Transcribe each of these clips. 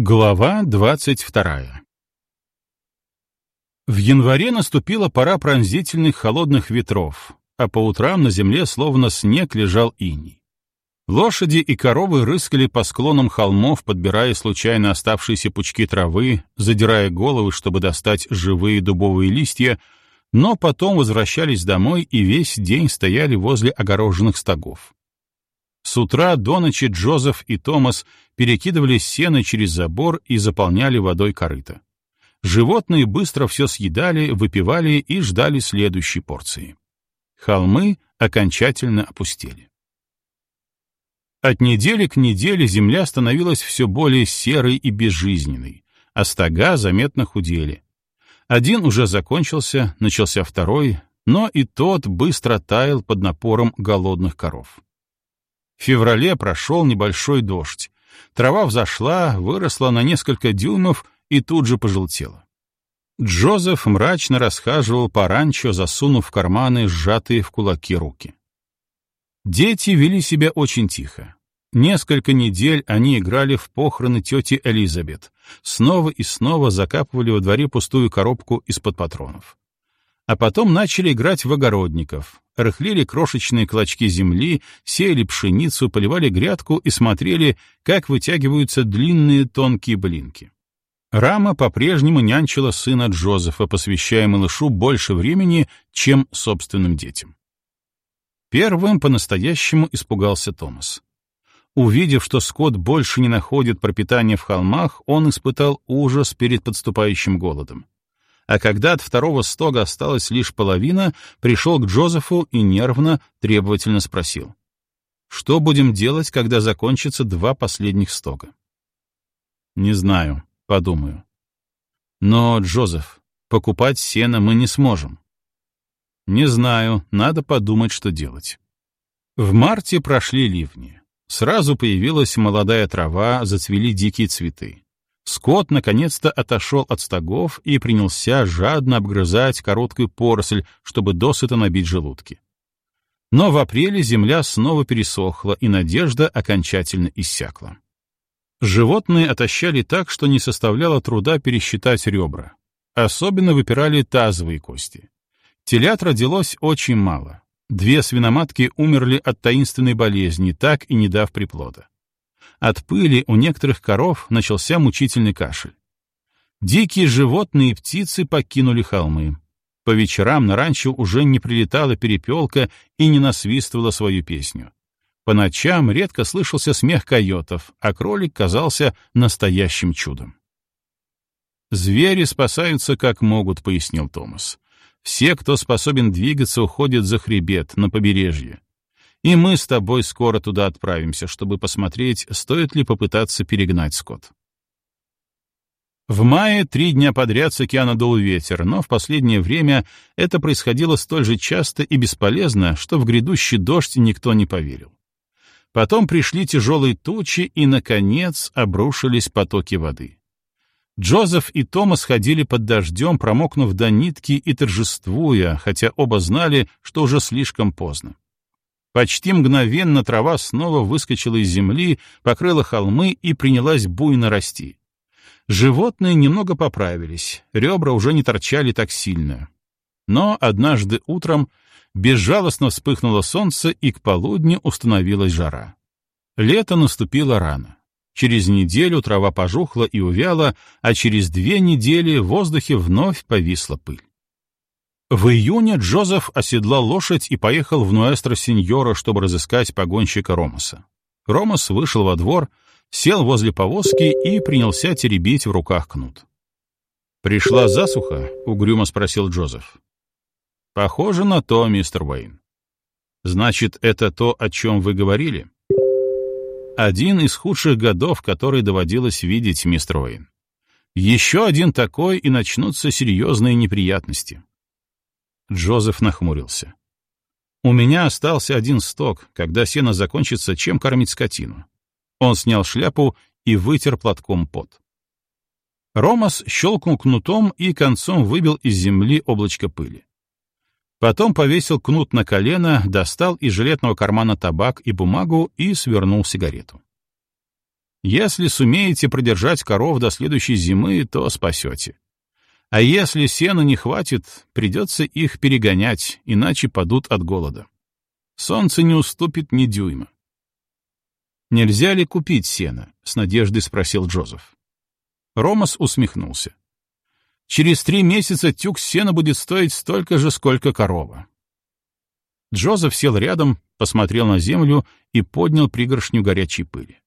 Глава двадцать вторая В январе наступила пора пронзительных холодных ветров, а по утрам на земле словно снег лежал иней. Лошади и коровы рыскали по склонам холмов, подбирая случайно оставшиеся пучки травы, задирая головы, чтобы достать живые дубовые листья, но потом возвращались домой и весь день стояли возле огороженных стогов. С утра до ночи Джозеф и Томас перекидывали сено через забор и заполняли водой корыто. Животные быстро все съедали, выпивали и ждали следующей порции. Холмы окончательно опустели. От недели к неделе земля становилась все более серой и безжизненной, а стога заметно худели. Один уже закончился, начался второй, но и тот быстро таял под напором голодных коров. В феврале прошел небольшой дождь. Трава взошла, выросла на несколько дюймов и тут же пожелтела. Джозеф мрачно расхаживал по ранчо, засунув в карманы сжатые в кулаки руки. Дети вели себя очень тихо. Несколько недель они играли в похороны тети Элизабет, снова и снова закапывали во дворе пустую коробку из-под патронов. А потом начали играть в огородников, рыхлили крошечные клочки земли, сеяли пшеницу, поливали грядку и смотрели, как вытягиваются длинные тонкие блинки. Рама по-прежнему нянчила сына Джозефа, посвящая малышу больше времени, чем собственным детям. Первым по-настоящему испугался Томас. Увидев, что скот больше не находит пропитания в холмах, он испытал ужас перед подступающим голодом а когда от второго стога осталась лишь половина, пришел к Джозефу и нервно, требовательно спросил. «Что будем делать, когда закончатся два последних стога?» «Не знаю, подумаю». «Но, Джозеф, покупать сено мы не сможем». «Не знаю, надо подумать, что делать». В марте прошли ливни. Сразу появилась молодая трава, зацвели дикие цветы. Скот наконец-то отошел от стогов и принялся жадно обгрызать короткую поросль, чтобы досыта набить желудки. Но в апреле земля снова пересохла, и надежда окончательно иссякла. Животные отощали так, что не составляло труда пересчитать ребра. Особенно выпирали тазовые кости. Телят родилось очень мало. Две свиноматки умерли от таинственной болезни, так и не дав приплода. От пыли у некоторых коров начался мучительный кашель. Дикие животные и птицы покинули холмы. По вечерам на ранчо уже не прилетала перепелка и не насвистывала свою песню. По ночам редко слышался смех койотов, а кролик казался настоящим чудом. «Звери спасаются как могут», — пояснил Томас. «Все, кто способен двигаться, уходят за хребет, на побережье и мы с тобой скоро туда отправимся, чтобы посмотреть, стоит ли попытаться перегнать скот. В мае три дня подряд с океана дул ветер, но в последнее время это происходило столь же часто и бесполезно, что в грядущий дождь никто не поверил. Потом пришли тяжелые тучи и, наконец, обрушились потоки воды. Джозеф и Томас ходили под дождем, промокнув до нитки и торжествуя, хотя оба знали, что уже слишком поздно. Почти мгновенно трава снова выскочила из земли, покрыла холмы и принялась буйно расти. Животные немного поправились, ребра уже не торчали так сильно. Но однажды утром безжалостно вспыхнуло солнце, и к полудню установилась жара. Лето наступило рано. Через неделю трава пожухла и увяла, а через две недели в воздухе вновь повисла пыль. В июне Джозеф оседлал лошадь и поехал в Нуэстро-Синьора, чтобы разыскать погонщика Ромаса. Ромас вышел во двор, сел возле повозки и принялся теребить в руках кнут. «Пришла засуха?» — угрюмо спросил Джозеф. «Похоже на то, мистер Уэйн». «Значит, это то, о чем вы говорили?» «Один из худших годов, который доводилось видеть, мистер Уэйн. Еще один такой, и начнутся серьезные неприятности. Джозеф нахмурился. «У меня остался один сток. Когда сено закончится, чем кормить скотину?» Он снял шляпу и вытер платком пот. Ромас щелкнул кнутом и концом выбил из земли облачко пыли. Потом повесил кнут на колено, достал из жилетного кармана табак и бумагу и свернул сигарету. Если сумеете продержать коров до следующей зимы, то спасете. А если сена не хватит, придется их перегонять, иначе падут от голода. Солнце не уступит ни дюйма. «Нельзя ли купить сено?» — с надеждой спросил Джозеф. Ромас усмехнулся. «Через три месяца тюк сена будет стоить столько же, сколько корова». Джозеф сел рядом, посмотрел на землю и поднял пригоршню горячей пыли.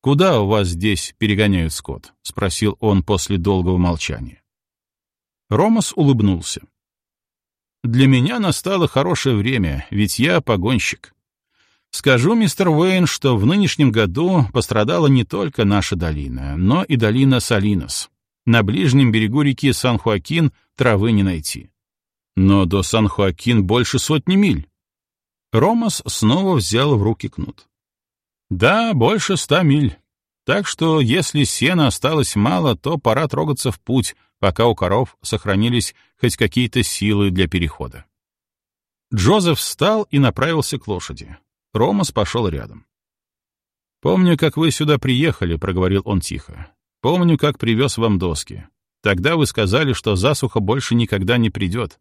«Куда у вас здесь перегоняют скот?» — спросил он после долгого молчания. Ромас улыбнулся. «Для меня настало хорошее время, ведь я погонщик. Скажу, мистер Уэйн, что в нынешнем году пострадала не только наша долина, но и долина Салинос. На ближнем берегу реки Сан-Хуакин травы не найти. Но до Сан-Хуакин больше сотни миль». Ромас снова взял в руки кнут. «Да, больше ста миль. Так что, если сена осталось мало, то пора трогаться в путь, пока у коров сохранились хоть какие-то силы для перехода. Джозеф встал и направился к лошади. Ромас пошел рядом. «Помню, как вы сюда приехали», — проговорил он тихо. «Помню, как привез вам доски. Тогда вы сказали, что засуха больше никогда не придет.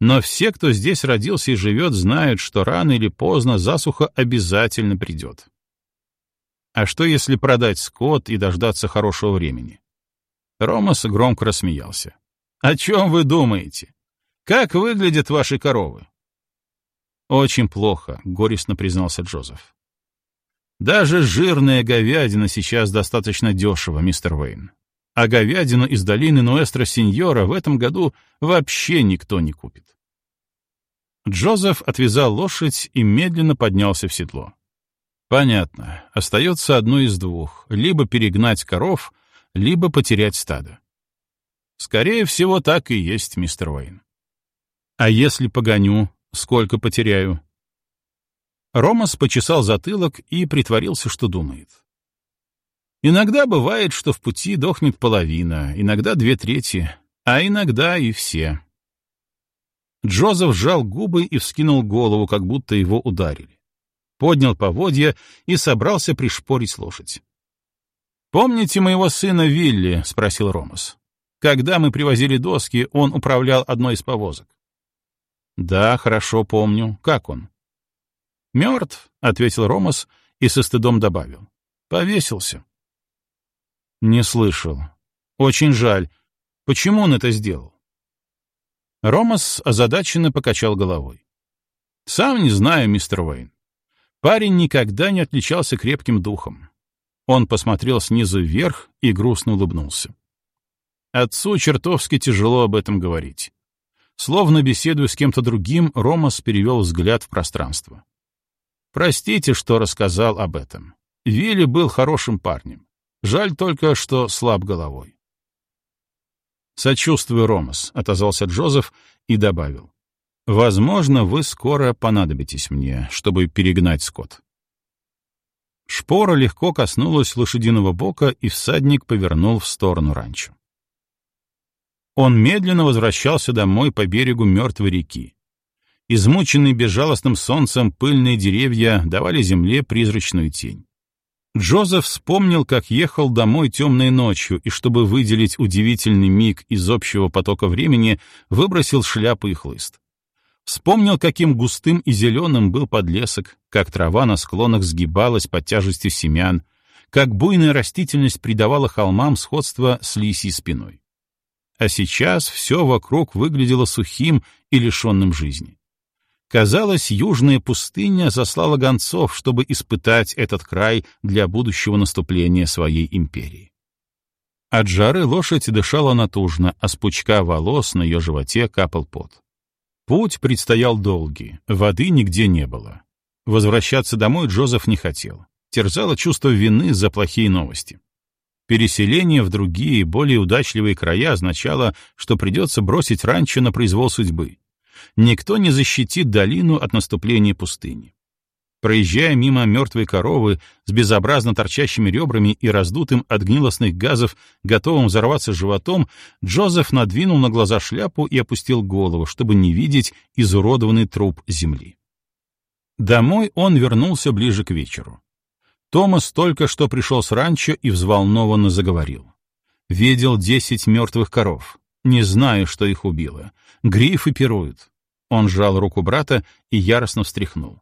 Но все, кто здесь родился и живет, знают, что рано или поздно засуха обязательно придет. А что, если продать скот и дождаться хорошего времени? Ромас громко рассмеялся. «О чем вы думаете? Как выглядят ваши коровы?» «Очень плохо», — горестно признался Джозеф. «Даже жирная говядина сейчас достаточно дешево, мистер Уэйн. А говядину из долины Нуэстро Синьора в этом году вообще никто не купит». Джозеф отвязал лошадь и медленно поднялся в седло. «Понятно. Остается одно из двух. Либо перегнать коров, либо потерять стадо. Скорее всего, так и есть, мистер Уэйн. А если погоню, сколько потеряю? Ромас почесал затылок и притворился, что думает. Иногда бывает, что в пути дохнет половина, иногда две трети, а иногда и все. Джозеф сжал губы и вскинул голову, как будто его ударили. Поднял поводья и собрался пришпорить лошадь. «Помните моего сына Вилли?» — спросил Ромас. «Когда мы привозили доски, он управлял одной из повозок». «Да, хорошо помню. Как он?» «Мертв», — ответил Ромас и со стыдом добавил. «Повесился». «Не слышал. Очень жаль. Почему он это сделал?» Ромас озадаченно покачал головой. «Сам не знаю, мистер Уэйн. Парень никогда не отличался крепким духом. Он посмотрел снизу вверх и грустно улыбнулся. Отцу чертовски тяжело об этом говорить. Словно беседуя с кем-то другим, Ромас перевел взгляд в пространство. «Простите, что рассказал об этом. Вилли был хорошим парнем. Жаль только, что слаб головой». «Сочувствую, Ромас», — отозвался Джозеф и добавил. «Возможно, вы скоро понадобитесь мне, чтобы перегнать скот». Шпора легко коснулась лошадиного бока, и всадник повернул в сторону ранчо. Он медленно возвращался домой по берегу мертвой реки. Измученные безжалостным солнцем пыльные деревья давали земле призрачную тень. Джозеф вспомнил, как ехал домой темной ночью, и чтобы выделить удивительный миг из общего потока времени, выбросил шляпу и хлыст. Вспомнил, каким густым и зеленым был подлесок, как трава на склонах сгибалась под тяжестью семян, как буйная растительность придавала холмам сходство с лисьей спиной. А сейчас все вокруг выглядело сухим и лишенным жизни. Казалось, южная пустыня заслала гонцов, чтобы испытать этот край для будущего наступления своей империи. От жары лошадь дышала натужно, а с пучка волос на ее животе капал пот. Путь предстоял долгий, воды нигде не было. Возвращаться домой Джозеф не хотел. Терзало чувство вины за плохие новости. Переселение в другие, более удачливые края означало, что придется бросить ранчо на произвол судьбы. Никто не защитит долину от наступления пустыни. Проезжая мимо мертвой коровы с безобразно торчащими ребрами и раздутым от гнилостных газов, готовым взорваться животом, Джозеф надвинул на глаза шляпу и опустил голову, чтобы не видеть изуродованный труп земли. Домой он вернулся ближе к вечеру. Томас только что пришел с ранчо и взволнованно заговорил. Видел десять мертвых коров. Не знаю, что их убило. Грифы пируют. Он сжал руку брата и яростно встряхнул.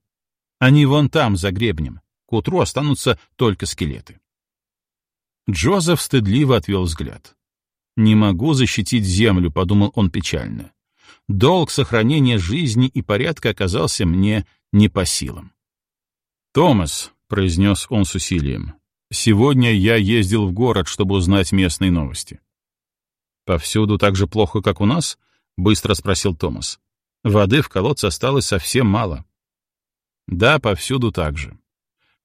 Они вон там, за гребнем. К утру останутся только скелеты. Джозеф стыдливо отвел взгляд. «Не могу защитить землю», — подумал он печально. «Долг сохранения жизни и порядка оказался мне не по силам». «Томас», — произнес он с усилием, — «сегодня я ездил в город, чтобы узнать местные новости». «Повсюду так же плохо, как у нас?» — быстро спросил Томас. «Воды в колодце осталось совсем мало». «Да, повсюду так же.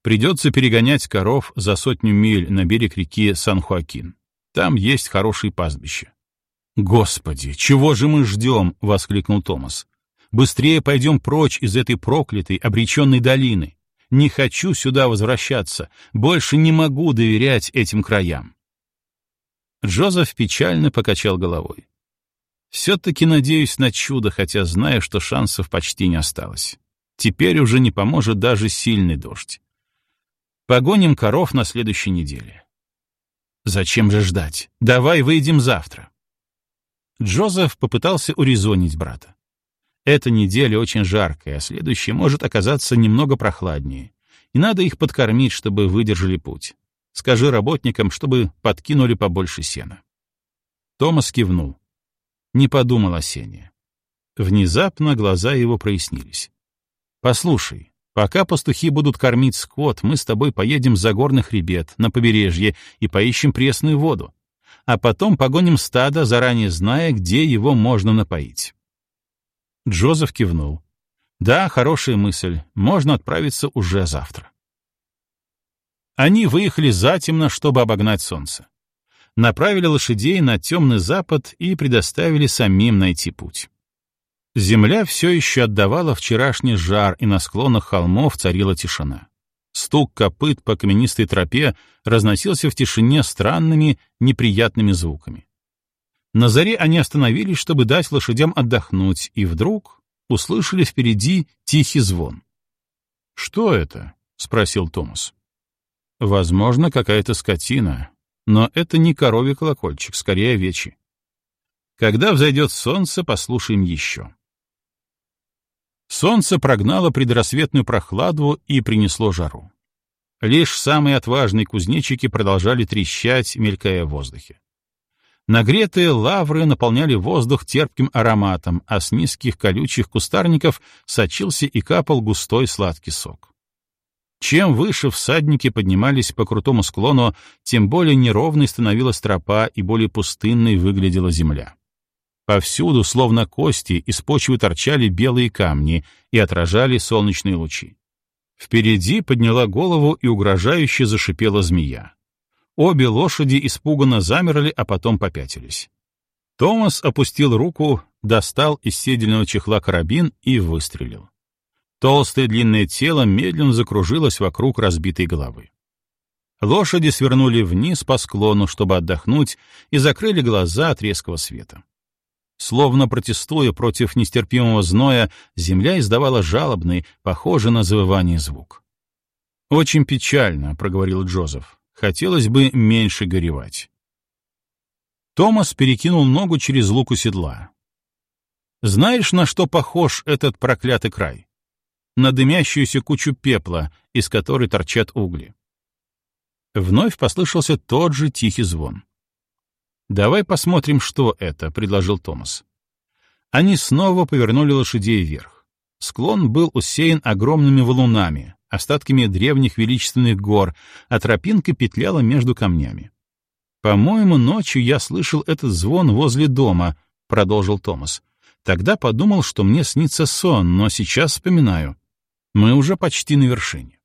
Придется перегонять коров за сотню миль на берег реки Сан-Хуакин. Там есть хорошие пастбища. «Господи, чего же мы ждем?» — воскликнул Томас. «Быстрее пойдем прочь из этой проклятой, обреченной долины. Не хочу сюда возвращаться, больше не могу доверять этим краям». Джозеф печально покачал головой. «Все-таки надеюсь на чудо, хотя знаю, что шансов почти не осталось. Теперь уже не поможет даже сильный дождь. Погоним коров на следующей неделе. Зачем же ждать? Давай выйдем завтра. Джозеф попытался урезонить брата. Эта неделя очень жаркая, а следующая может оказаться немного прохладнее, и надо их подкормить, чтобы выдержали путь. Скажи работникам, чтобы подкинули побольше сена. Томас кивнул. Не подумал о сене. Внезапно глаза его прояснились. «Послушай, Пока пастухи будут кормить скот, мы с тобой поедем за горный хребет, на побережье, и поищем пресную воду. А потом погоним стадо, заранее зная, где его можно напоить. Джозеф кивнул. Да, хорошая мысль. Можно отправиться уже завтра. Они выехали затемно, чтобы обогнать солнце. Направили лошадей на темный запад и предоставили самим найти путь. Земля все еще отдавала вчерашний жар, и на склонах холмов царила тишина. Стук копыт по каменистой тропе разносился в тишине странными, неприятными звуками. На заре они остановились, чтобы дать лошадям отдохнуть, и вдруг услышали впереди тихий звон. «Что это?» — спросил Томас. «Возможно, какая-то скотина, но это не коровий колокольчик, скорее овечий. Когда взойдет солнце, послушаем еще». Солнце прогнало предрассветную прохладу и принесло жару. Лишь самые отважные кузнечики продолжали трещать, мелькая в воздухе. Нагретые лавры наполняли воздух терпким ароматом, а с низких колючих кустарников сочился и капал густой сладкий сок. Чем выше всадники поднимались по крутому склону, тем более неровной становилась тропа и более пустынной выглядела земля. Повсюду, словно кости, из почвы торчали белые камни и отражали солнечные лучи. Впереди подняла голову и угрожающе зашипела змея. Обе лошади испуганно замерли, а потом попятились. Томас опустил руку, достал из седельного чехла карабин и выстрелил. Толстое длинное тело медленно закружилось вокруг разбитой головы. Лошади свернули вниз по склону, чтобы отдохнуть, и закрыли глаза от резкого света. Словно протестуя против нестерпимого зноя, земля издавала жалобный, похожий на завывание звук. «Очень печально», — проговорил Джозеф. «Хотелось бы меньше горевать». Томас перекинул ногу через луку седла. «Знаешь, на что похож этот проклятый край? На дымящуюся кучу пепла, из которой торчат угли». Вновь послышался тот же тихий звон. «Давай посмотрим, что это», — предложил Томас. Они снова повернули лошадей вверх. Склон был усеян огромными валунами, остатками древних величественных гор, а тропинка петляла между камнями. «По-моему, ночью я слышал этот звон возле дома», — продолжил Томас. «Тогда подумал, что мне снится сон, но сейчас вспоминаю. Мы уже почти на вершине».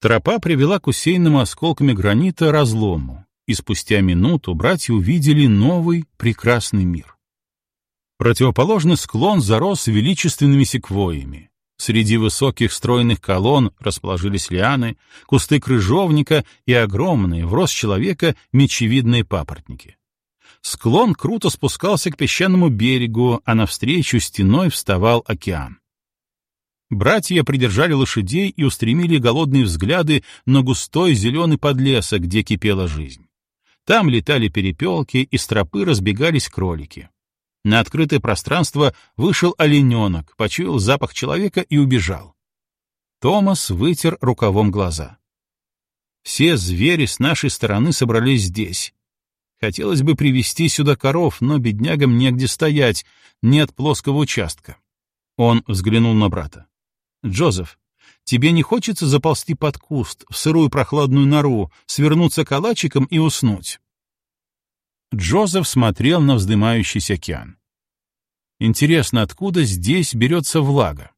Тропа привела к усеянному осколками гранита разлому, и спустя минуту братья увидели новый прекрасный мир. Противоположный склон зарос величественными секвоями. Среди высоких стройных колонн расположились лианы, кусты крыжовника и огромные, в рост человека, мечевидные папоротники. Склон круто спускался к песчаному берегу, а навстречу стеной вставал океан. Братья придержали лошадей и устремили голодные взгляды на густой зеленый подлесок, где кипела жизнь. Там летали перепелки, и стропы разбегались кролики. На открытое пространство вышел олененок, почуял запах человека и убежал. Томас вытер рукавом глаза. Все звери с нашей стороны собрались здесь. Хотелось бы привести сюда коров, но беднягам негде стоять, нет плоского участка. Он взглянул на брата. «Джозеф, тебе не хочется заползти под куст, в сырую прохладную нору, свернуться калачиком и уснуть?» Джозеф смотрел на вздымающийся океан. Интересно, откуда здесь берется влага?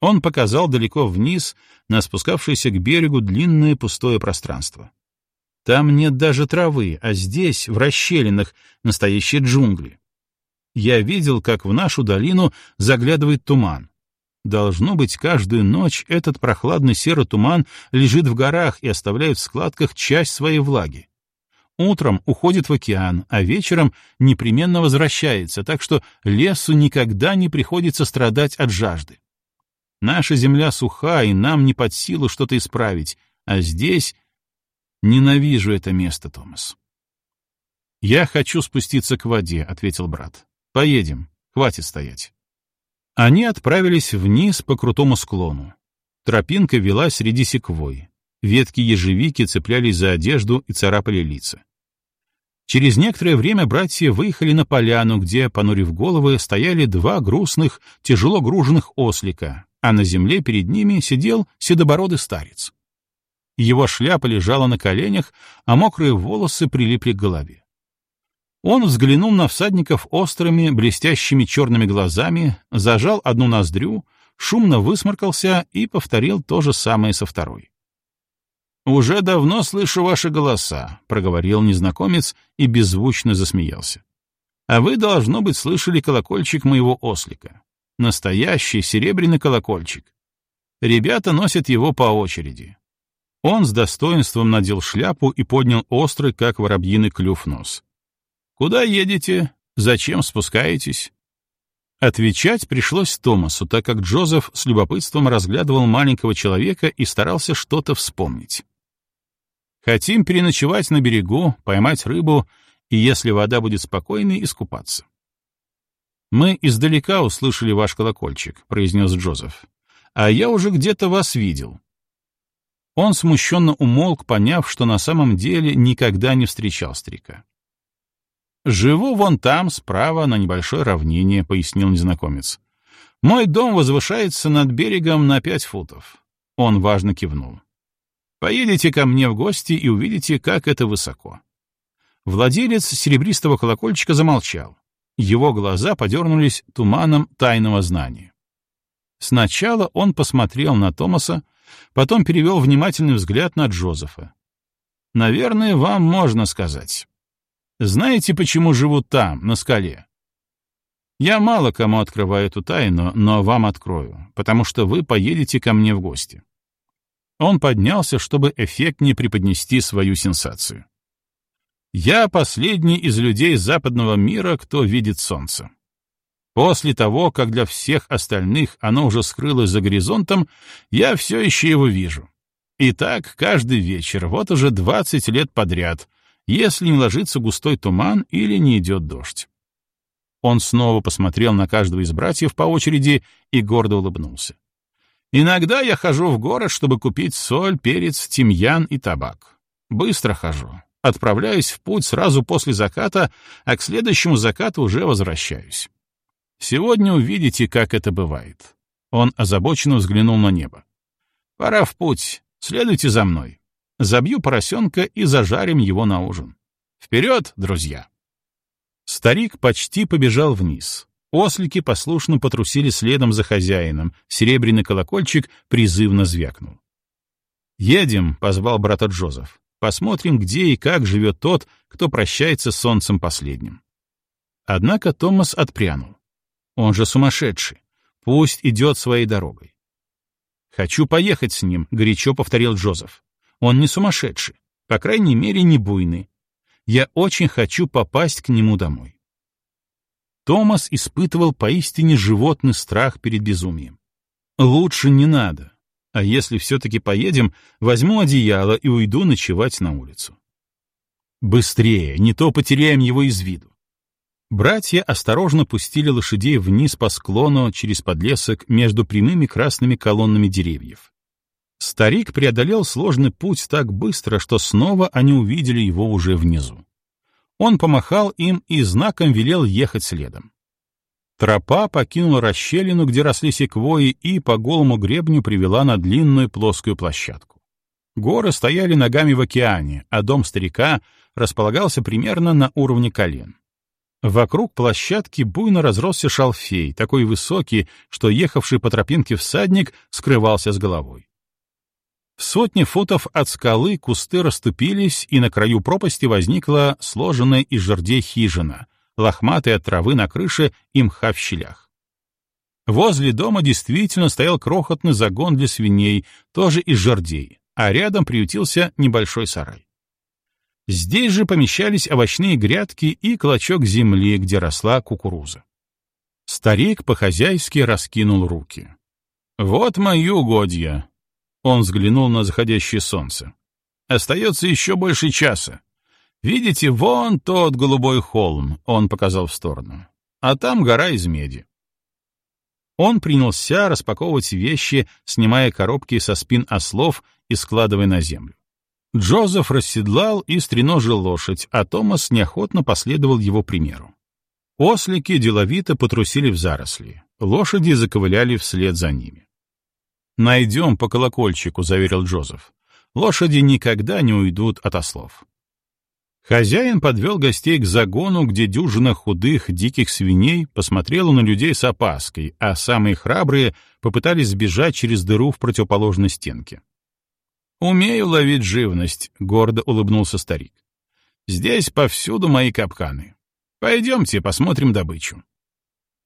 Он показал далеко вниз на спускавшееся к берегу длинное пустое пространство. Там нет даже травы, а здесь, в расщелинах, настоящие джунгли. Я видел, как в нашу долину заглядывает туман. Должно быть, каждую ночь этот прохладный серый туман лежит в горах и оставляет в складках часть своей влаги. Утром уходит в океан, а вечером непременно возвращается, так что лесу никогда не приходится страдать от жажды. Наша земля суха, и нам не под силу что-то исправить, а здесь Ненавижу это место, Томас. Я хочу спуститься к воде, ответил брат. Поедем, хватит стоять. Они отправились вниз по крутому склону. Тропинка вела среди секвой. Ветки ежевики цеплялись за одежду и царапали лица. Через некоторое время братья выехали на поляну, где, понурив головы, стояли два грустных, тяжело груженных ослика, а на земле перед ними сидел седобородый старец. Его шляпа лежала на коленях, а мокрые волосы прилипли к голове. Он взглянул на всадников острыми, блестящими черными глазами, зажал одну ноздрю, шумно высморкался и повторил то же самое со второй. «Уже давно слышу ваши голоса», — проговорил незнакомец и беззвучно засмеялся. «А вы, должно быть, слышали колокольчик моего ослика. Настоящий серебряный колокольчик. Ребята носят его по очереди. Он с достоинством надел шляпу и поднял острый, как воробьиный клюв, нос. «Куда едете? Зачем спускаетесь?» Отвечать пришлось Томасу, так как Джозеф с любопытством разглядывал маленького человека и старался что-то вспомнить. «Хотим переночевать на берегу, поймать рыбу и, если вода будет спокойной, искупаться». «Мы издалека услышали ваш колокольчик», — произнес Джозеф. «А я уже где-то вас видел. Он смущенно умолк, поняв, что на самом деле никогда не встречал старика. «Живу вон там, справа, на небольшой равнине», — пояснил незнакомец. «Мой дом возвышается над берегом на пять футов». Он важно кивнул. «Поедете ко мне в гости и увидите, как это высоко». Владелец серебристого колокольчика замолчал. Его глаза подернулись туманом тайного знания. Сначала он посмотрел на Томаса, потом перевел внимательный взгляд на Джозефа. «Наверное, вам можно сказать. Знаете, почему живут там, на скале? Я мало кому открываю эту тайну, но вам открою, потому что вы поедете ко мне в гости». Он поднялся, чтобы эффектнее преподнести свою сенсацию. «Я последний из людей западного мира, кто видит солнце. После того, как для всех остальных оно уже скрылось за горизонтом, я все еще его вижу. И так каждый вечер, вот уже 20 лет подряд, если не ложится густой туман или не идет дождь. Он снова посмотрел на каждого из братьев по очереди и гордо улыбнулся. Иногда я хожу в город, чтобы купить соль, перец, тимьян и табак. Быстро хожу. Отправляюсь в путь сразу после заката, а к следующему закату уже возвращаюсь. Сегодня увидите, как это бывает. Он озабоченно взглянул на небо. Пора в путь. Следуйте за мной. Забью поросенка и зажарим его на ужин. Вперед, друзья! Старик почти побежал вниз. Ослики послушно потрусили следом за хозяином. Серебряный колокольчик призывно звякнул. «Едем», — позвал брата Джозеф. «Посмотрим, где и как живет тот, кто прощается с солнцем последним». Однако Томас отпрянул. Он же сумасшедший. Пусть идет своей дорогой. «Хочу поехать с ним», — горячо повторил Джозеф. «Он не сумасшедший, по крайней мере, не буйный. Я очень хочу попасть к нему домой». Томас испытывал поистине животный страх перед безумием. Лучше не надо. А если все-таки поедем, возьму одеяло и уйду ночевать на улицу. Быстрее, не то потеряем его из виду. Братья осторожно пустили лошадей вниз по склону через подлесок между прямыми красными колоннами деревьев. Старик преодолел сложный путь так быстро, что снова они увидели его уже внизу. Он помахал им и знаком велел ехать следом. Тропа покинула расщелину, где росли секвои, и по голому гребню привела на длинную плоскую площадку. Горы стояли ногами в океане, а дом старика располагался примерно на уровне колен. Вокруг площадки буйно разросся шалфей, такой высокий, что ехавший по тропинке всадник скрывался с головой. В сотни футов от скалы кусты расступились, и на краю пропасти возникла сложенная из жердей хижина, лохматая от травы на крыше и мха в щелях. Возле дома действительно стоял крохотный загон для свиней, тоже из жердей, а рядом приютился небольшой сарай. Здесь же помещались овощные грядки и клочок земли, где росла кукуруза. Старик по-хозяйски раскинул руки. «Вот мои угодья!» Он взглянул на заходящее солнце. «Остается еще больше часа. Видите, вон тот голубой холм», — он показал в сторону. «А там гора из меди». Он принялся распаковывать вещи, снимая коробки со спин ослов и складывая на землю. Джозеф расседлал и стреножил лошадь, а Томас неохотно последовал его примеру. Ослики деловито потрусили в заросли, лошади заковыляли вслед за ними. «Найдем по колокольчику», — заверил Джозеф. «Лошади никогда не уйдут от ослов». Хозяин подвел гостей к загону, где дюжина худых, диких свиней посмотрела на людей с опаской, а самые храбрые попытались сбежать через дыру в противоположной стенке. «Умею ловить живность», — гордо улыбнулся старик. «Здесь повсюду мои капканы. Пойдемте посмотрим добычу».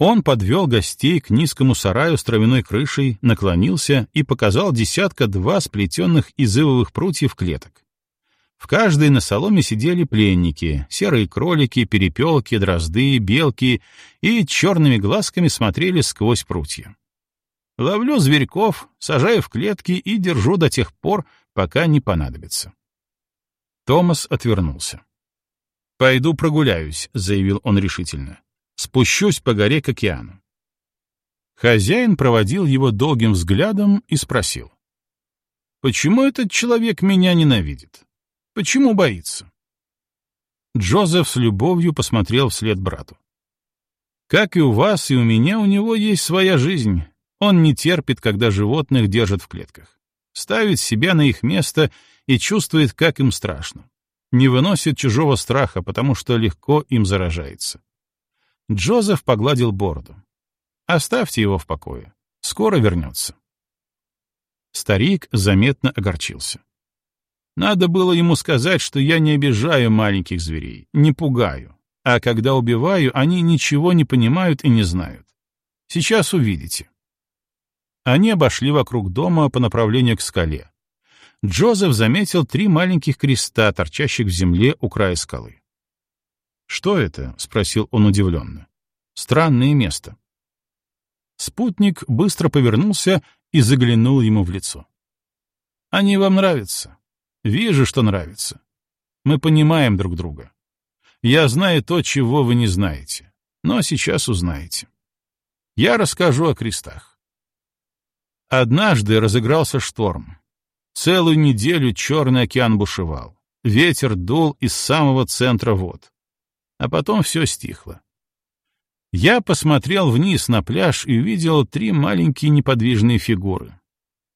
Он подвел гостей к низкому сараю с травяной крышей, наклонился и показал десятка-два сплетенных из ивовых прутьев клеток. В каждой на соломе сидели пленники, серые кролики, перепелки, дрозды, белки и черными глазками смотрели сквозь прутья. Ловлю зверьков, сажаю в клетки и держу до тех пор, пока не понадобится. Томас отвернулся. «Пойду прогуляюсь», — заявил он решительно. «Спущусь по горе к океану». Хозяин проводил его долгим взглядом и спросил. «Почему этот человек меня ненавидит? Почему боится?» Джозеф с любовью посмотрел вслед брату. «Как и у вас, и у меня, у него есть своя жизнь. Он не терпит, когда животных держат в клетках. Ставит себя на их место и чувствует, как им страшно. Не выносит чужого страха, потому что легко им заражается. Джозеф погладил бороду. «Оставьте его в покое. Скоро вернется». Старик заметно огорчился. Надо было ему сказать, что я не обижаю маленьких зверей, не пугаю, а когда убиваю, они ничего не понимают и не знают. Сейчас увидите. Они обошли вокруг дома по направлению к скале. Джозеф заметил три маленьких креста, торчащих в земле у края скалы. «Что это?» — спросил он удивленно. «Странное место». Спутник быстро повернулся и заглянул ему в лицо. «Они вам нравятся. Вижу, что нравится. Мы понимаем друг друга. Я знаю то, чего вы не знаете, но сейчас узнаете. Я расскажу о крестах. Однажды разыгрался шторм. Целую неделю Черный океан бушевал. Ветер дул из самого центра вод. А потом все стихло. Я посмотрел вниз на пляж и увидел три маленькие неподвижные фигуры.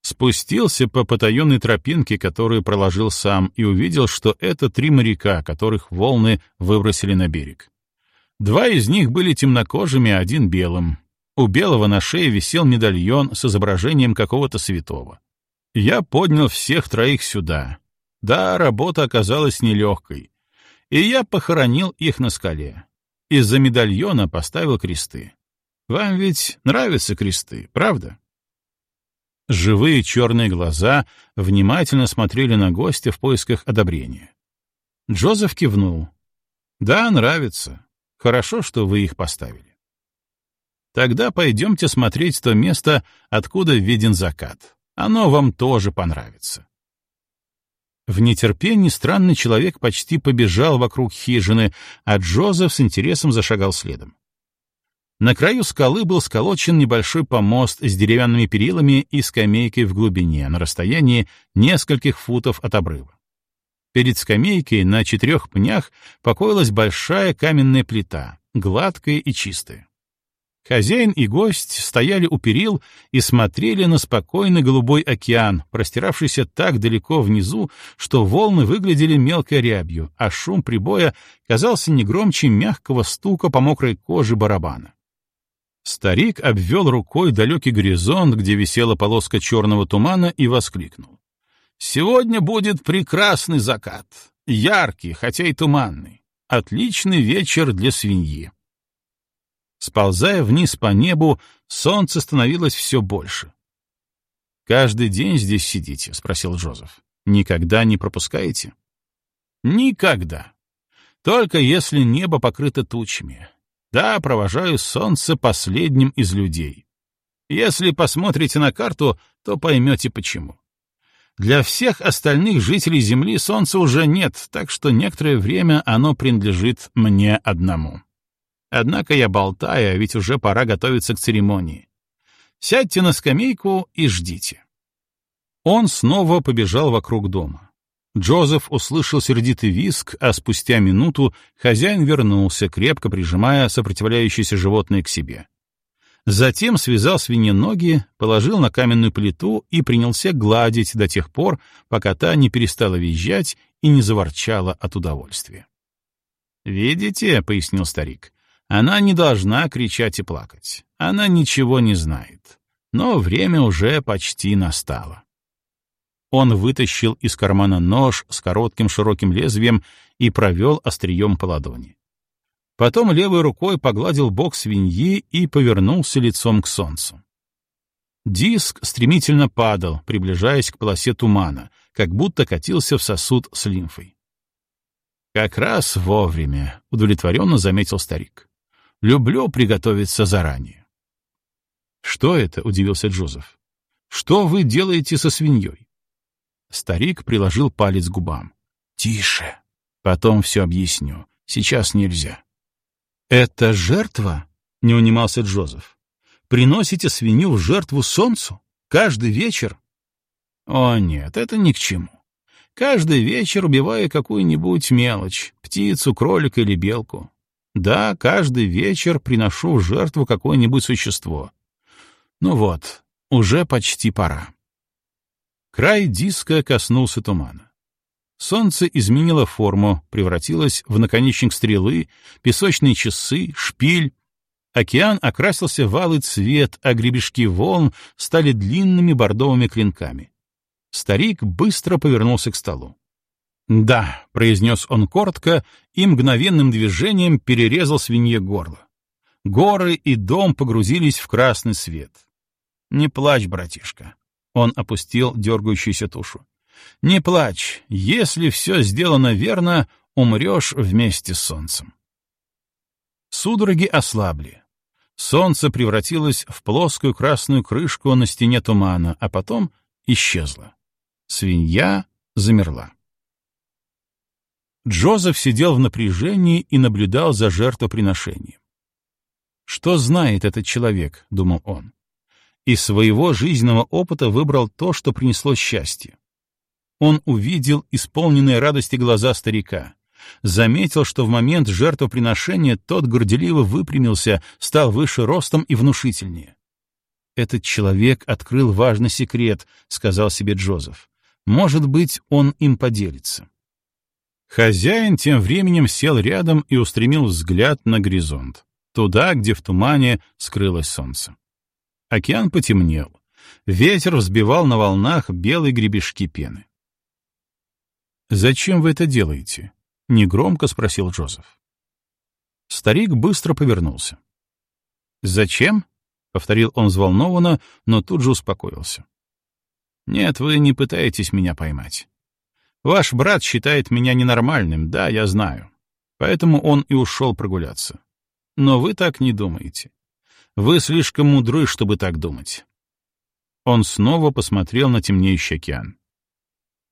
Спустился по потаенной тропинке, которую проложил сам, и увидел, что это три моряка, которых волны выбросили на берег. Два из них были темнокожими, а один белым. У белого на шее висел медальон с изображением какого-то святого. Я поднял всех троих сюда. Да, работа оказалась нелегкой. И я похоронил их на скале. Из-за медальона поставил кресты. Вам ведь нравятся кресты, правда? Живые черные глаза внимательно смотрели на гостя в поисках одобрения. Джозеф кивнул. «Да, нравится. Хорошо, что вы их поставили». Тогда пойдемте смотреть то место, откуда виден закат. Оно вам тоже понравится. В нетерпении странный человек почти побежал вокруг хижины, а Джозеф с интересом зашагал следом. На краю скалы был сколочен небольшой помост с деревянными перилами и скамейкой в глубине, на расстоянии нескольких футов от обрыва. Перед скамейкой на четырех пнях покоилась большая каменная плита, гладкая и чистая. Хозяин и гость стояли у перил и смотрели на спокойный голубой океан, простиравшийся так далеко внизу, что волны выглядели мелкой рябью, а шум прибоя казался не громче мягкого стука по мокрой коже барабана. Старик обвел рукой далекий горизонт, где висела полоска черного тумана, и воскликнул. «Сегодня будет прекрасный закат, яркий, хотя и туманный. Отличный вечер для свиньи». Сползая вниз по небу, солнце становилось все больше. «Каждый день здесь сидите?» — спросил Джозеф. «Никогда не пропускаете?» «Никогда. Только если небо покрыто тучами. Да, провожаю солнце последним из людей. Если посмотрите на карту, то поймете почему. Для всех остальных жителей Земли солнца уже нет, так что некоторое время оно принадлежит мне одному. Однако я болтаю, а ведь уже пора готовиться к церемонии. Сядьте на скамейку и ждите. Он снова побежал вокруг дома. Джозеф услышал сердитый виск, а спустя минуту хозяин вернулся, крепко прижимая сопротивляющееся животное к себе. Затем связал свинье ноги, положил на каменную плиту и принялся гладить до тех пор, пока та не перестала визжать и не заворчала от удовольствия. «Видите», — пояснил старик, — «она не должна кричать и плакать. Она ничего не знает. Но время уже почти настало». Он вытащил из кармана нож с коротким широким лезвием и провел острием по ладони. Потом левой рукой погладил бок свиньи и повернулся лицом к солнцу. Диск стремительно падал, приближаясь к полосе тумана, как будто катился в сосуд с лимфой. «Как раз вовремя», — удовлетворенно заметил старик. «Люблю приготовиться заранее». «Что это?» — удивился Джозеф. «Что вы делаете со свиньей?» Старик приложил палец к губам. «Тише. Потом все объясню. Сейчас нельзя». «Это жертва?» — не унимался Джозеф. «Приносите свинью в жертву солнцу? Каждый вечер?» «О, нет, это ни к чему. Каждый вечер убиваю какую-нибудь мелочь, птицу, кролика или белку. Да, каждый вечер приношу в жертву какое-нибудь существо. Ну вот, уже почти пора. Край диска коснулся тумана. Солнце изменило форму, превратилось в наконечник стрелы, песочные часы, шпиль. Океан окрасился в алый цвет, а гребешки волн стали длинными бордовыми клинками. Старик быстро повернулся к столу. «Да», — произнес он коротко и мгновенным движением перерезал свинье горло. Горы и дом погрузились в красный свет. «Не плачь, братишка. Он опустил дергающуюся тушу. «Не плачь. Если все сделано верно, умрешь вместе с солнцем». Судороги ослабли. Солнце превратилось в плоскую красную крышку на стене тумана, а потом исчезло. Свинья замерла. Джозеф сидел в напряжении и наблюдал за жертвоприношением. «Что знает этот человек?» — думал он из своего жизненного опыта выбрал то, что принесло счастье. Он увидел исполненные радости глаза старика, заметил, что в момент жертвоприношения тот горделиво выпрямился, стал выше ростом и внушительнее. «Этот человек открыл важный секрет», — сказал себе Джозеф. «Может быть, он им поделится». Хозяин тем временем сел рядом и устремил взгляд на горизонт, туда, где в тумане скрылось солнце. Океан потемнел. Ветер взбивал на волнах белые гребешки пены. «Зачем вы это делаете?» — негромко спросил Джозеф. Старик быстро повернулся. «Зачем?» — повторил он взволнованно, но тут же успокоился. «Нет, вы не пытаетесь меня поймать. Ваш брат считает меня ненормальным, да, я знаю. Поэтому он и ушел прогуляться. Но вы так не думаете. Вы слишком мудры, чтобы так думать. Он снова посмотрел на темнеющий океан.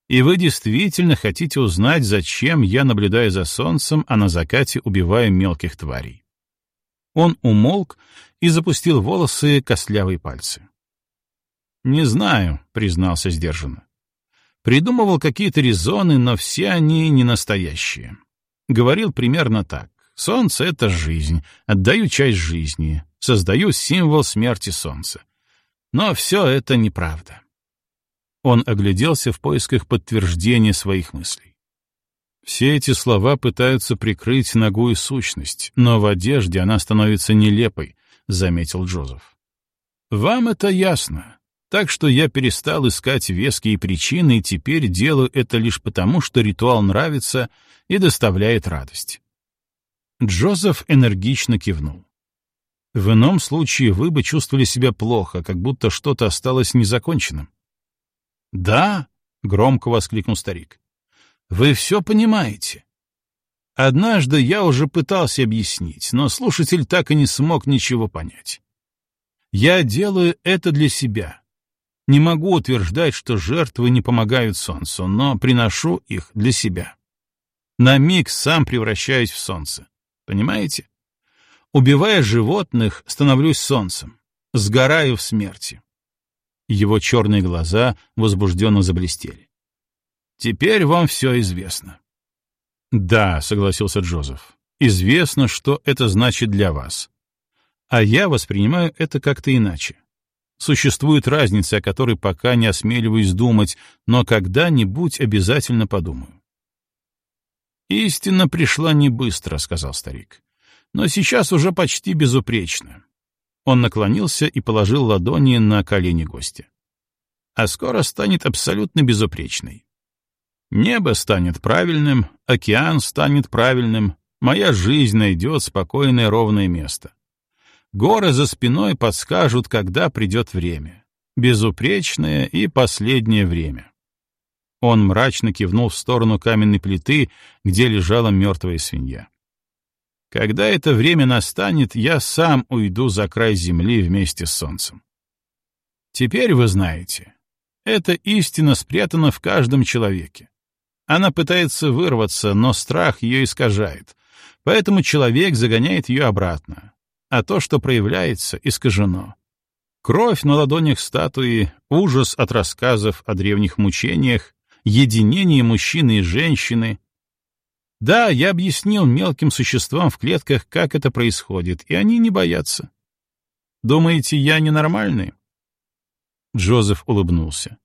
И вы действительно хотите узнать, зачем я наблюдаю за солнцем, а на закате убиваю мелких тварей. Он умолк и запустил волосы костлявые пальцы. «Не знаю», — признался сдержанно. Придумывал какие-то резоны, но все они не настоящие. Говорил примерно так. Солнце — это жизнь, отдаю часть жизни, создаю символ смерти солнца. Но все это неправда. Он огляделся в поисках подтверждения своих мыслей. Все эти слова пытаются прикрыть ногую сущность, но в одежде она становится нелепой, — заметил Джозеф. «Вам это ясно. Так что я перестал искать веские причины и теперь делаю это лишь потому, что ритуал нравится и доставляет радость. Джозеф энергично кивнул. В ином случае вы бы чувствовали себя плохо, как будто что-то осталось незаконченным. «Да», — громко воскликнул старик, — «вы все понимаете». Однажды я уже пытался объяснить, но слушатель так и не смог ничего понять. Я делаю это для себя, не могу утверждать, что жертвы не помогают солнцу, но приношу их для себя. На миг сам превращаюсь в солнце. Понимаете? Убивая животных, становлюсь солнцем. Сгораю в смерти. Его черные глаза возбужденно заблестели. Теперь вам все известно. Да, согласился Джозеф. Известно, что это значит для вас. А я воспринимаю это как-то иначе. Существует разница, о которой пока не осмеливаюсь думать, но когда-нибудь обязательно подумаю. «Истина пришла не быстро», — сказал старик. «Но сейчас уже почти безупречно». Он наклонился и положил ладони на колени гостя. «А скоро станет абсолютно безупречной. Небо станет правильным, океан станет правильным, моя жизнь найдет спокойное ровное место. Горы за спиной подскажут, когда придет время. Безупречное и последнее время. Он мрачно кивнул в сторону каменной плиты, где лежала мертвая свинья. Когда это время настанет, я сам уйду за край земли вместе с солнцем. Теперь вы знаете, эта истина спрятана в каждом человеке. Она пытается вырваться, но страх ее искажает, поэтому человек загоняет ее обратно, а то, что проявляется, искажено. Кровь на ладонях статуи, ужас от рассказов о древних мучениях, единение мужчины и женщины. Да, я объяснил мелким существам в клетках, как это происходит, и они не боятся. Думаете, я ненормальный? Джозеф улыбнулся.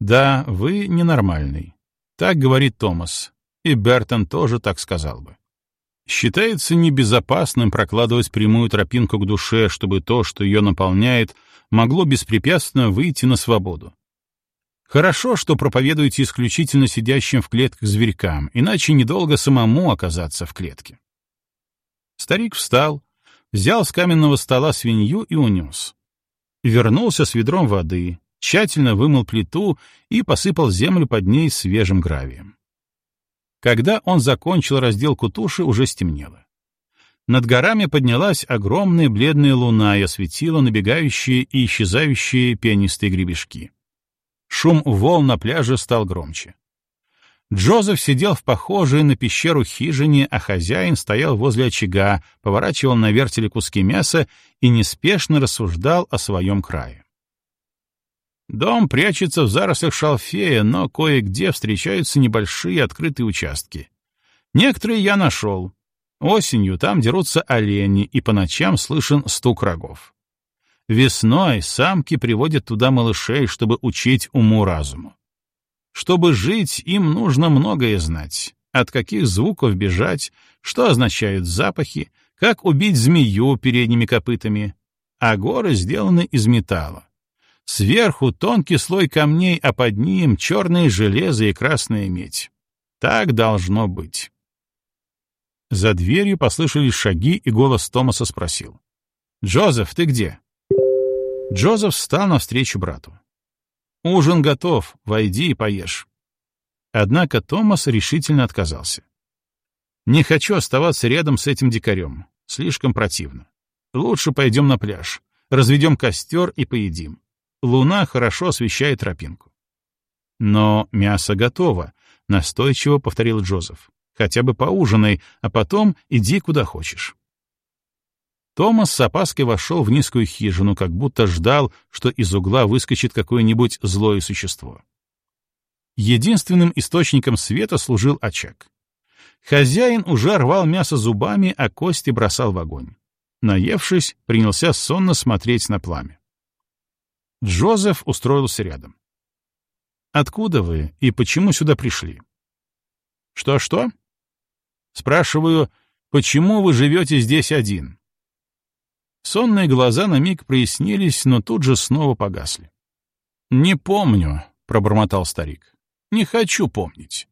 Да, вы ненормальный. Так говорит Томас. И Бертон тоже так сказал бы. Считается небезопасным прокладывать прямую тропинку к душе, чтобы то, что ее наполняет, могло беспрепятственно выйти на свободу. Хорошо, что проповедуете исключительно сидящим в клетках зверькам, иначе недолго самому оказаться в клетке. Старик встал, взял с каменного стола свинью и унес. Вернулся с ведром воды, тщательно вымыл плиту и посыпал землю под ней свежим гравием. Когда он закончил разделку туши, уже стемнело. Над горами поднялась огромная бледная луна и осветила набегающие и исчезающие пенистые гребешки. Шум волн на пляже стал громче. Джозеф сидел в похожей на пещеру хижине, а хозяин стоял возле очага, поворачивал на вертеле куски мяса и неспешно рассуждал о своем крае. Дом прячется в зарослях шалфея, но кое-где встречаются небольшие открытые участки. Некоторые я нашел. Осенью там дерутся олени, и по ночам слышен стук рогов. Весной самки приводят туда малышей, чтобы учить уму-разуму. Чтобы жить, им нужно многое знать. От каких звуков бежать, что означают запахи, как убить змею передними копытами. А горы сделаны из металла. Сверху тонкий слой камней, а под ним черное железо и красная медь. Так должно быть. За дверью послышались шаги, и голос Томаса спросил. «Джозеф, ты где?» Джозеф встал навстречу брату. «Ужин готов, войди и поешь». Однако Томас решительно отказался. «Не хочу оставаться рядом с этим дикарем. Слишком противно. Лучше пойдем на пляж, разведем костер и поедим. Луна хорошо освещает тропинку. Но мясо готово, настойчиво повторил Джозеф. Хотя бы поужинай, а потом иди куда хочешь. Томас с опаской вошел в низкую хижину, как будто ждал, что из угла выскочит какое-нибудь злое существо. Единственным источником света служил очаг. Хозяин уже рвал мясо зубами, а кости бросал в огонь. Наевшись, принялся сонно смотреть на пламя. Джозеф устроился рядом. «Откуда вы и почему сюда пришли?» «Что-что?» «Спрашиваю, почему вы живете здесь один?» Сонные глаза на миг прояснились, но тут же снова погасли. «Не помню», — пробормотал старик. «Не хочу помнить.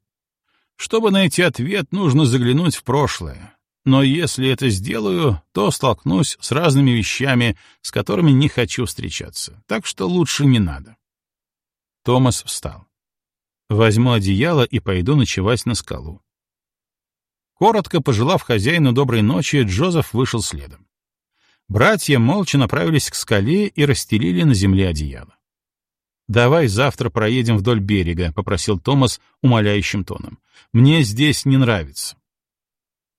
Чтобы найти ответ, нужно заглянуть в прошлое. Но если это сделаю, то столкнусь с разными вещами, с которыми не хочу встречаться. Так что лучше не надо». Томас встал. «Возьму одеяло и пойду ночевать на скалу». Коротко пожелав хозяину доброй ночи, Джозеф вышел следом. Братья молча направились к скале и расстелили на земле одеяло. «Давай завтра проедем вдоль берега», — попросил Томас умоляющим тоном. «Мне здесь не нравится».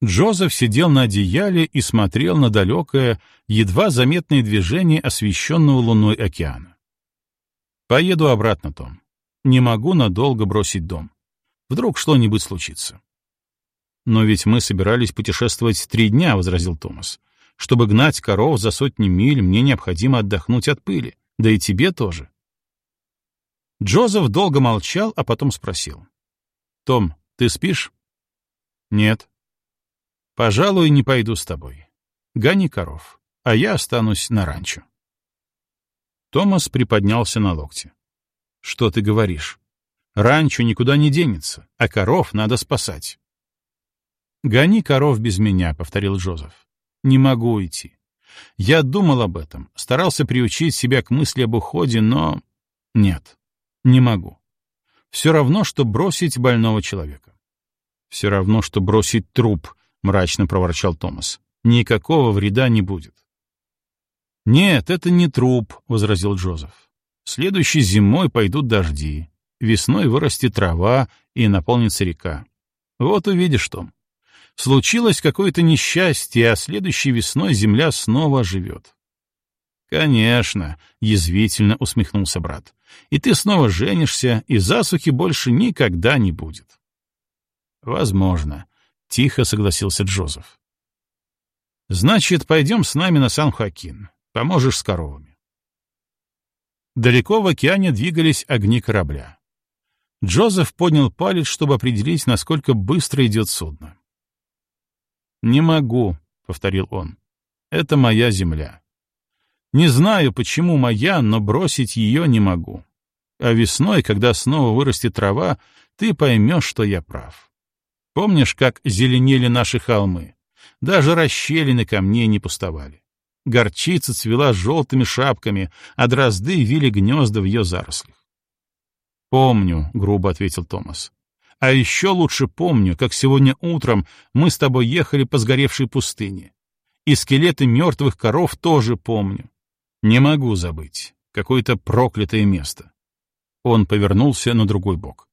Джозеф сидел на одеяле и смотрел на далекое, едва заметное движение освещенного луной океана. «Поеду обратно, Том. Не могу надолго бросить дом. Вдруг что-нибудь случится». «Но ведь мы собирались путешествовать три дня», — возразил Томас. Чтобы гнать коров за сотни миль, мне необходимо отдохнуть от пыли. Да и тебе тоже. Джозеф долго молчал, а потом спросил. «Том, ты спишь?» «Нет». «Пожалуй, не пойду с тобой. Гони коров, а я останусь на ранчо». Томас приподнялся на локте. «Что ты говоришь? Ранчо никуда не денется, а коров надо спасать». «Гони коров без меня», — повторил Джозеф. Не могу идти. Я думал об этом, старался приучить себя к мысли об уходе, но... Нет, не могу. Все равно, что бросить больного человека. Все равно, что бросить труп, мрачно проворчал Томас. Никакого вреда не будет. Нет, это не труп, возразил Джозеф. Следующей зимой пойдут дожди, весной вырастет трава и наполнится река. Вот увидишь, Том. Случилось какое-то несчастье, а следующей весной земля снова живет. «Конечно», — язвительно усмехнулся брат. «И ты снова женишься, и засухи больше никогда не будет». «Возможно», — тихо согласился Джозеф. «Значит, пойдем с нами на Сан-Хоакин. Поможешь с коровами». Далеко в океане двигались огни корабля. Джозеф поднял палец, чтобы определить, насколько быстро идет судно. «Не могу», — повторил он. «Это моя земля. Не знаю, почему моя, но бросить ее не могу. А весной, когда снова вырастет трава, ты поймешь, что я прав. Помнишь, как зеленели наши холмы? Даже расщелины камней не пустовали. Горчица цвела желтыми шапками, а дрозды вили гнезда в ее зарослях. «Помню», — грубо ответил Томас. А еще лучше помню, как сегодня утром мы с тобой ехали по сгоревшей пустыне. И скелеты мертвых коров тоже помню. Не могу забыть. Какое-то проклятое место. Он повернулся на другой бок.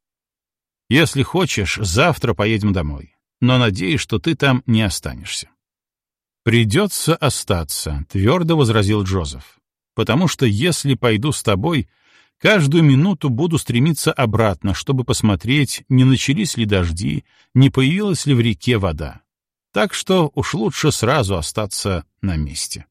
Если хочешь, завтра поедем домой. Но надеюсь, что ты там не останешься. «Придется остаться», — твердо возразил Джозеф. «Потому что если пойду с тобой, Каждую минуту буду стремиться обратно, чтобы посмотреть, не начались ли дожди, не появилась ли в реке вода. Так что уж лучше сразу остаться на месте.